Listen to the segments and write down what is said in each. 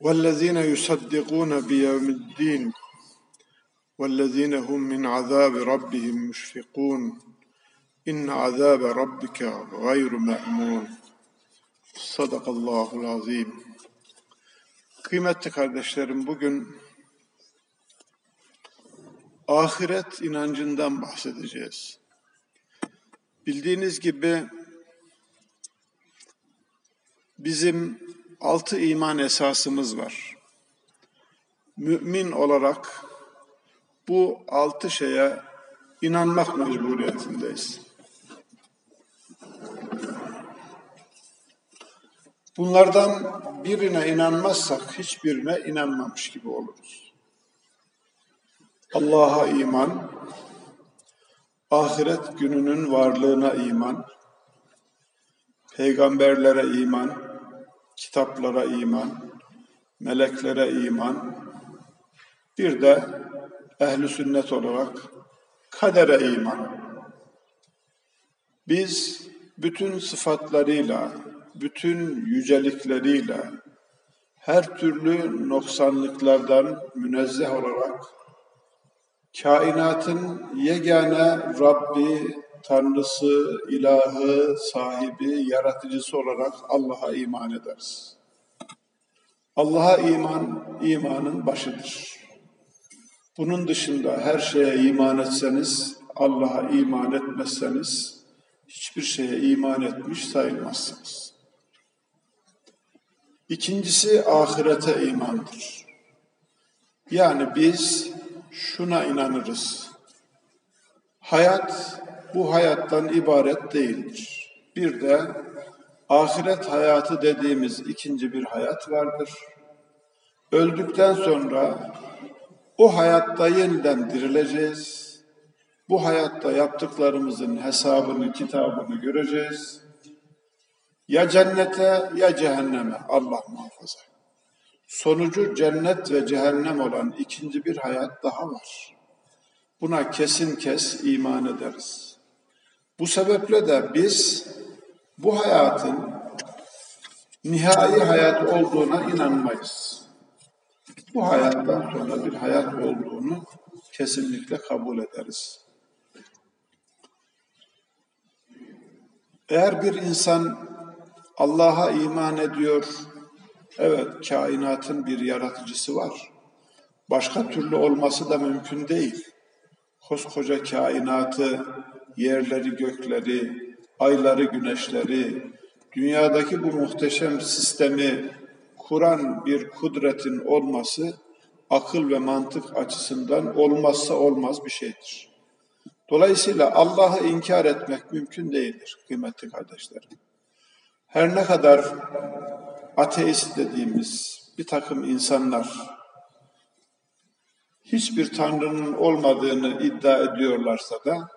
والذين يصدقون بيوم الدين والذين هم من عذاب ربهم مشفقون. إن عذاب ربك غير مأمون. صدق الله العظيم. Kıymetli kardeşlerim bugün ahiret inancından bahsedeceğiz. Bildiğiniz gibi bizim altı iman esasımız var. Mümin olarak bu altı şeye inanmak mecburiyetindeyiz. Bunlardan birine inanmazsak hiçbirine inanmamış gibi oluruz. Allah'a iman, ahiret gününün varlığına iman, peygamberlere iman, kitaplara iman, meleklere iman, bir de ehli sünnet olarak kadere iman. Biz bütün sıfatlarıyla, bütün yücelikleriyle, her türlü noksanlıklardan münezzeh olarak kainatın yegane Rabbi, Tanrısı, ilahı, sahibi, yaratıcısı olarak Allah'a iman ederiz. Allah'a iman, imanın başıdır. Bunun dışında her şeye iman etseniz, Allah'a iman etmezseniz, hiçbir şeye iman etmiş sayılmazsınız. İkincisi ahirete imandır. Yani biz şuna inanırız. Hayat bu hayattan ibaret değildir. Bir de ahiret hayatı dediğimiz ikinci bir hayat vardır. Öldükten sonra o hayatta yeniden dirileceğiz. Bu hayatta yaptıklarımızın hesabını, kitabını göreceğiz. Ya cennete ya cehenneme Allah muhafaza. Sonucu cennet ve cehennem olan ikinci bir hayat daha var. Buna kesin kes iman ederiz. Bu sebeple de biz bu hayatın nihai hayat olduğuna inanmayız. Bu hayattan sonra bir hayat olduğunu kesinlikle kabul ederiz. Eğer bir insan Allah'a iman ediyor, evet kainatın bir yaratıcısı var. Başka türlü olması da mümkün değil. Koskoca kainatı yerleri, gökleri, ayları, güneşleri, dünyadaki bu muhteşem sistemi kuran bir kudretin olması akıl ve mantık açısından olmazsa olmaz bir şeydir. Dolayısıyla Allah'ı inkar etmek mümkün değildir kıymetli kardeşlerim. Her ne kadar ateist dediğimiz bir takım insanlar hiçbir tanrının olmadığını iddia ediyorlarsa da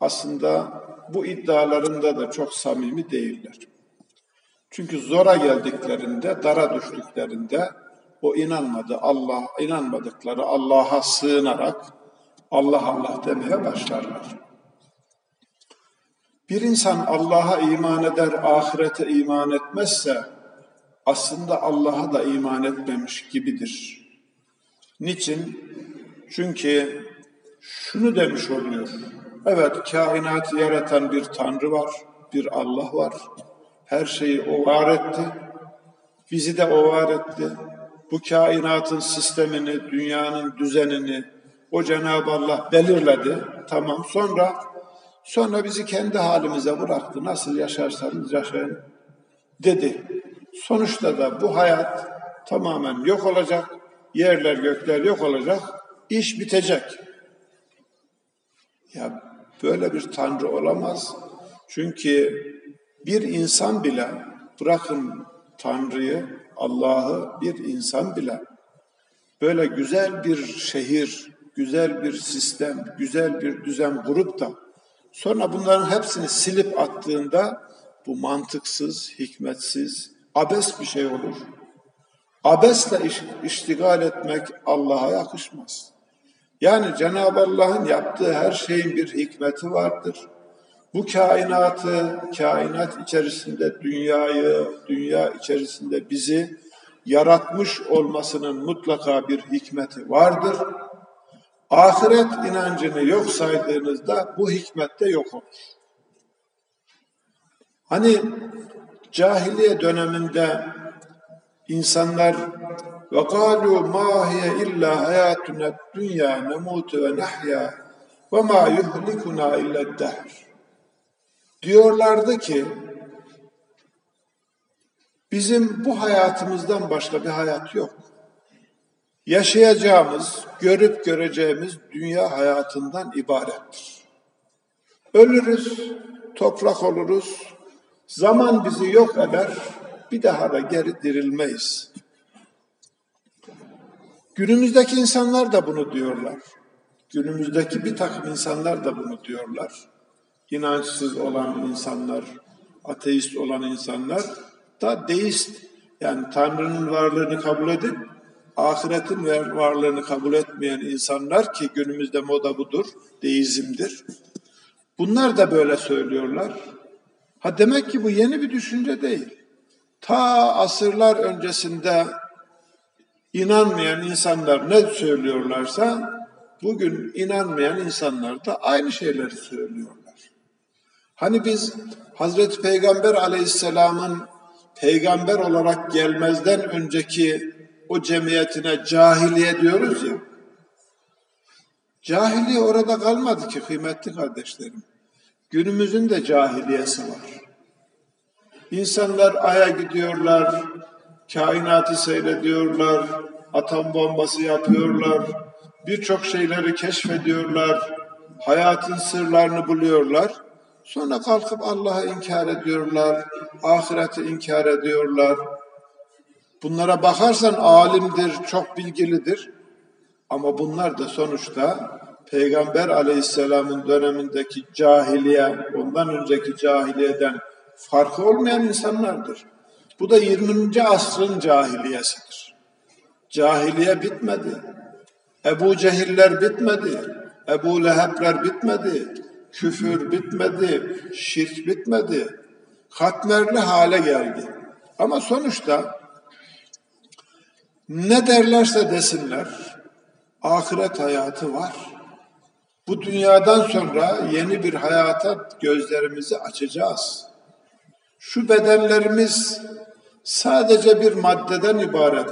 aslında bu iddialarında da çok samimi değiller. Çünkü zora geldiklerinde, dara düştüklerinde o inanmadı Allah, inanmadıkları Allah'a sığınarak Allah Allah demeye başlarlar. Bir insan Allah'a iman eder, ahirete iman etmezse aslında Allah'a da iman etmemiş gibidir. Niçin? Çünkü şunu demiş oluyor. Evet, kainatı yaratan bir Tanrı var, bir Allah var. Her şeyi O var etti. Bizi de O var etti. Bu kainatın sistemini, dünyanın düzenini o Cenab-ı Allah belirledi. Tamam. Sonra sonra bizi kendi halimize bıraktı. Nasıl yaşarsanız yaşayın dedi. Sonuçta da bu hayat tamamen yok olacak. Yerler gökler yok olacak. İş bitecek. Ya Böyle bir tanrı olamaz. Çünkü bir insan bile bırakın tanrıyı, Allah'ı bir insan bile böyle güzel bir şehir, güzel bir sistem, güzel bir düzen kurup da sonra bunların hepsini silip attığında bu mantıksız, hikmetsiz, abes bir şey olur. Abesle iş, iştigal etmek Allah'a yakışmaz. Yani Cenab-ı Allah'ın yaptığı her şeyin bir hikmeti vardır. Bu kainatı, kainat içerisinde dünyayı, dünya içerisinde bizi yaratmış olmasının mutlaka bir hikmeti vardır. Ahiret inancını yok saydığınızda bu hikmet de yok olur. Hani cahiliye döneminde insanlar hiye illa hayatuna dünya nemutu ve nahya ve ma yuhlikuna illa dehr. Diyorlardı ki bizim bu hayatımızdan başka bir hayat yok. Yaşayacağımız, görüp göreceğimiz dünya hayatından ibarettir. Ölürüz, toprak oluruz, zaman bizi yok eder, bir daha da geri dirilmeyiz. Günümüzdeki insanlar da bunu diyorlar. Günümüzdeki bir takım insanlar da bunu diyorlar. İnançsız olan insanlar, ateist olan insanlar da deist yani Tanrı'nın varlığını kabul edip ahiretin varlığını kabul etmeyen insanlar ki günümüzde moda budur, deizmdir. Bunlar da böyle söylüyorlar. Ha demek ki bu yeni bir düşünce değil. Ta asırlar öncesinde inanmayan insanlar ne söylüyorlarsa bugün inanmayan insanlar da aynı şeyleri söylüyorlar. Hani biz Hazreti Peygamber aleyhisselamın peygamber olarak gelmezden önceki o cemiyetine cahiliye diyoruz ya. Cahiliye orada kalmadı ki kıymetli kardeşlerim. Günümüzün de cahiliyesi var. İnsanlar aya gidiyorlar, kainatı seyrediyorlar, atom bombası yapıyorlar, birçok şeyleri keşfediyorlar, hayatın sırlarını buluyorlar. Sonra kalkıp Allah'ı inkar ediyorlar, ahireti inkar ediyorlar. Bunlara bakarsan alimdir, çok bilgilidir. Ama bunlar da sonuçta Peygamber aleyhisselamın dönemindeki cahiliye, ondan önceki cahiliyeden farkı olmayan insanlardır. Bu da 20. asrın cahiliyesidir. Cahiliye bitmedi. Ebu Cehiller bitmedi. Ebu Lehebler bitmedi. Küfür bitmedi. Şirk bitmedi. Katmerli hale geldi. Ama sonuçta ne derlerse desinler ahiret hayatı var. Bu dünyadan sonra yeni bir hayata gözlerimizi açacağız. Şu bedenlerimiz sadece bir maddeden ibaret.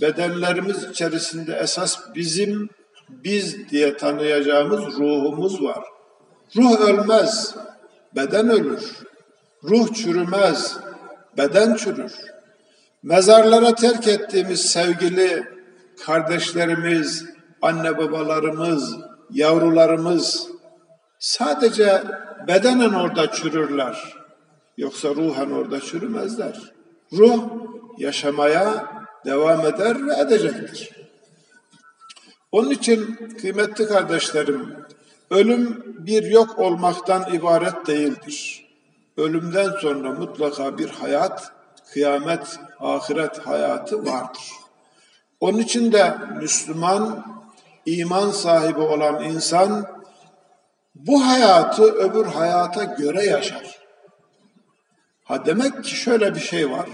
Bedenlerimiz içerisinde esas bizim biz diye tanıyacağımız ruhumuz var. Ruh ölmez, beden ölür. Ruh çürümez, beden çürür. Mezarlara terk ettiğimiz sevgili kardeşlerimiz, anne babalarımız, yavrularımız sadece bedenen orada çürürler. Yoksa ruhen orada çürümezler. Ruh yaşamaya devam eder ve edecektir. Onun için kıymetli kardeşlerim, ölüm bir yok olmaktan ibaret değildir. Ölümden sonra mutlaka bir hayat, kıyamet, ahiret hayatı vardır. Onun için de Müslüman, iman sahibi olan insan bu hayatı öbür hayata göre yaşar. Ha demek ki şöyle bir şey var.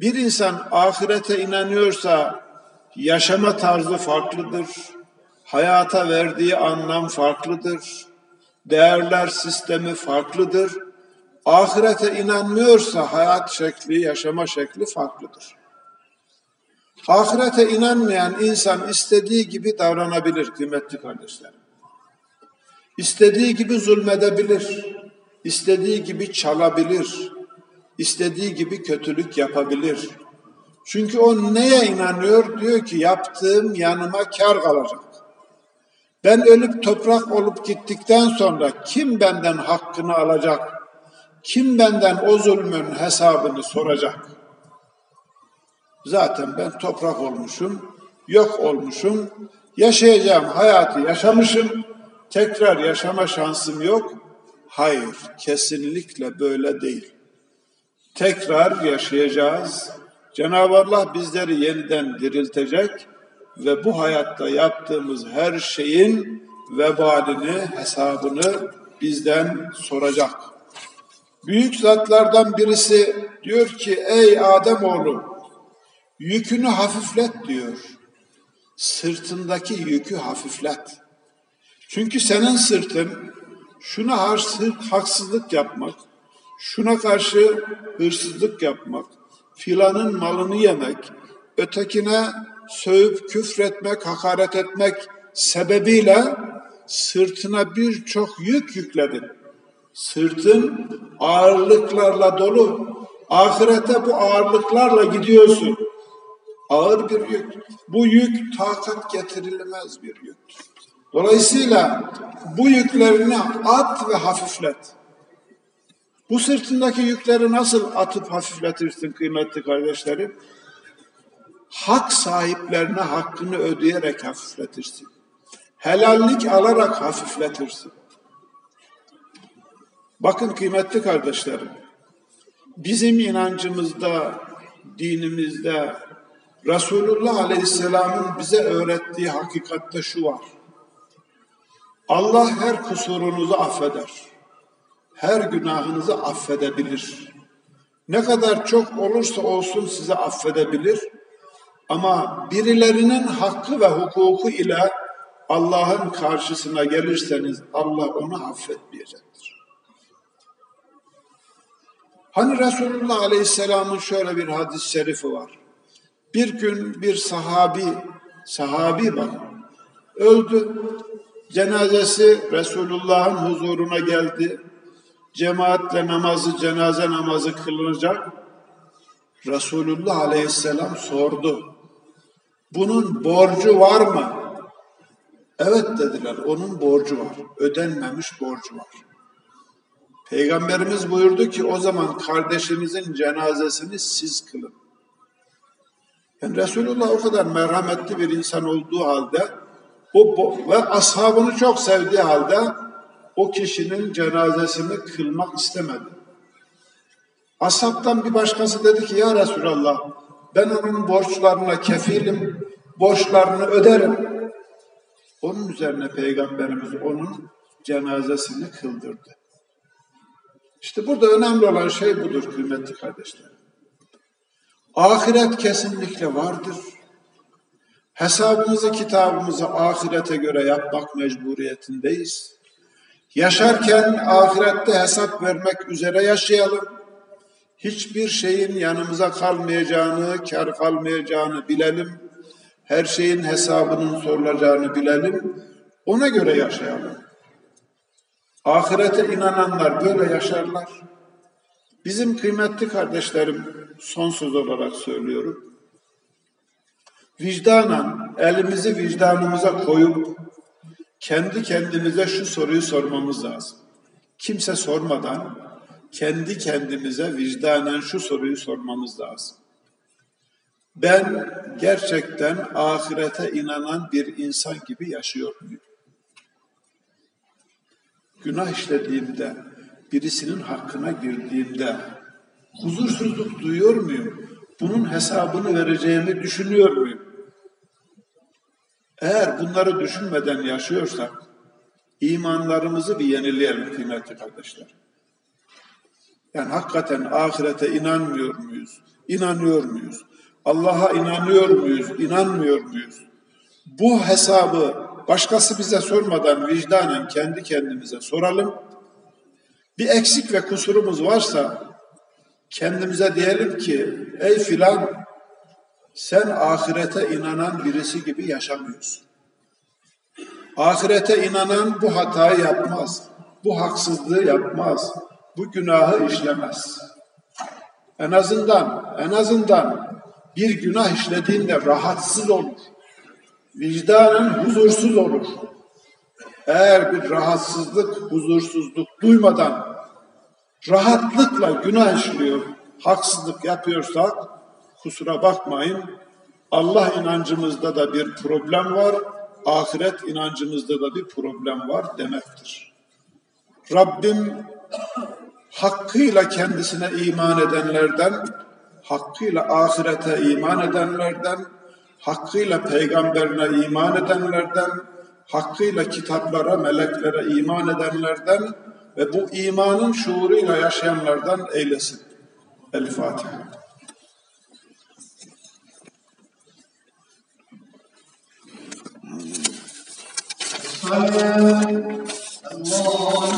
Bir insan ahirete inanıyorsa yaşama tarzı farklıdır. Hayata verdiği anlam farklıdır. Değerler sistemi farklıdır. Ahirete inanmıyorsa hayat şekli, yaşama şekli farklıdır. Ahirete inanmayan insan istediği gibi davranabilir kıymetli kardeşlerim. İstediği gibi zulmedebilir istediği gibi çalabilir, istediği gibi kötülük yapabilir. Çünkü o neye inanıyor? Diyor ki yaptığım yanıma kar kalacak. Ben ölüp toprak olup gittikten sonra kim benden hakkını alacak? Kim benden o zulmün hesabını soracak? Zaten ben toprak olmuşum, yok olmuşum, yaşayacağım hayatı yaşamışım, tekrar yaşama şansım yok. Hayır, kesinlikle böyle değil. Tekrar yaşayacağız. Cenab-ı Allah bizleri yeniden diriltecek ve bu hayatta yaptığımız her şeyin vebalini, hesabını bizden soracak. Büyük zatlardan birisi diyor ki ey Adem oğlu Yükünü hafiflet diyor. Sırtındaki yükü hafiflet. Çünkü senin sırtın şuna haksızlık yapmak, şuna karşı hırsızlık yapmak, filanın malını yemek, ötekine sövüp küfretmek, hakaret etmek sebebiyle sırtına birçok yük yükledin. Sırtın ağırlıklarla dolu. Ahirete bu ağırlıklarla gidiyorsun. Ağır bir yük. Bu yük takat getirilmez bir yüktür. Dolayısıyla bu yüklerini at ve hafiflet. Bu sırtındaki yükleri nasıl atıp hafifletirsin kıymetli kardeşlerim? Hak sahiplerine hakkını ödeyerek hafifletirsin. Helallik alarak hafifletirsin. Bakın kıymetli kardeşlerim, bizim inancımızda, dinimizde, Resulullah Aleyhisselam'ın bize öğrettiği hakikatte şu var. Allah her kusurunuzu affeder. Her günahınızı affedebilir. Ne kadar çok olursa olsun size affedebilir. Ama birilerinin hakkı ve hukuku ile Allah'ın karşısına gelirseniz Allah onu affetmeyecektir. Hani Resulullah Aleyhisselam'ın şöyle bir hadis-i şerifi var. Bir gün bir sahabi, sahabi bak, öldü. Cenazesi Resulullah'ın huzuruna geldi. Cemaatle namazı, cenaze namazı kılınacak. Resulullah Aleyhisselam sordu. Bunun borcu var mı? Evet dediler, onun borcu var. Ödenmemiş borcu var. Peygamberimiz buyurdu ki o zaman kardeşinizin cenazesini siz kılın. Yani Resulullah o kadar merhametli bir insan olduğu halde o ve ashabını çok sevdiği halde o kişinin cenazesini kılmak istemedi. Ashabtan bir başkası dedi ki ya Resulallah ben onun borçlarına kefilim, borçlarını öderim. Onun üzerine Peygamberimiz onun cenazesini kıldırdı. İşte burada önemli olan şey budur kıymetli kardeşler. Ahiret kesinlikle vardır. Hesabımızı, kitabımızı ahirete göre yapmak mecburiyetindeyiz. Yaşarken ahirette hesap vermek üzere yaşayalım. Hiçbir şeyin yanımıza kalmayacağını, kar kalmayacağını bilelim. Her şeyin hesabının sorulacağını bilelim. Ona göre yaşayalım. Ahirete inananlar böyle yaşarlar. Bizim kıymetli kardeşlerim sonsuz olarak söylüyorum vicdanen elimizi vicdanımıza koyup kendi kendimize şu soruyu sormamız lazım. Kimse sormadan kendi kendimize vicdanen şu soruyu sormamız lazım. Ben gerçekten ahirete inanan bir insan gibi yaşıyor muyum? Günah işlediğimde, birisinin hakkına girdiğimde huzursuzluk duyuyor muyum? Bunun hesabını vereceğimi düşünüyor muyum? Eğer bunları düşünmeden yaşıyorsak imanlarımızı bir yenileyelim kıymetli kardeşler. Yani hakikaten ahirete inanmıyor muyuz? İnanıyor muyuz? Allah'a inanıyor muyuz? İnanmıyor muyuz? Bu hesabı başkası bize sormadan vicdanen kendi kendimize soralım. Bir eksik ve kusurumuz varsa kendimize diyelim ki ey filan sen ahirete inanan birisi gibi yaşamıyorsun. Ahirete inanan bu hatayı yapmaz. Bu haksızlığı yapmaz. Bu günahı işlemez. En azından, en azından bir günah işlediğinde rahatsız olur. Vicdanın huzursuz olur. Eğer bir rahatsızlık, huzursuzluk duymadan rahatlıkla günah işliyor, haksızlık yapıyorsak kusura bakmayın. Allah inancımızda da bir problem var, ahiret inancımızda da bir problem var demektir. Rabbim hakkıyla kendisine iman edenlerden, hakkıyla ahirete iman edenlerden, hakkıyla peygamberine iman edenlerden, hakkıyla kitaplara, meleklere iman edenlerden ve bu imanın şuuruyla yaşayanlardan eylesin. El Fatiha. الله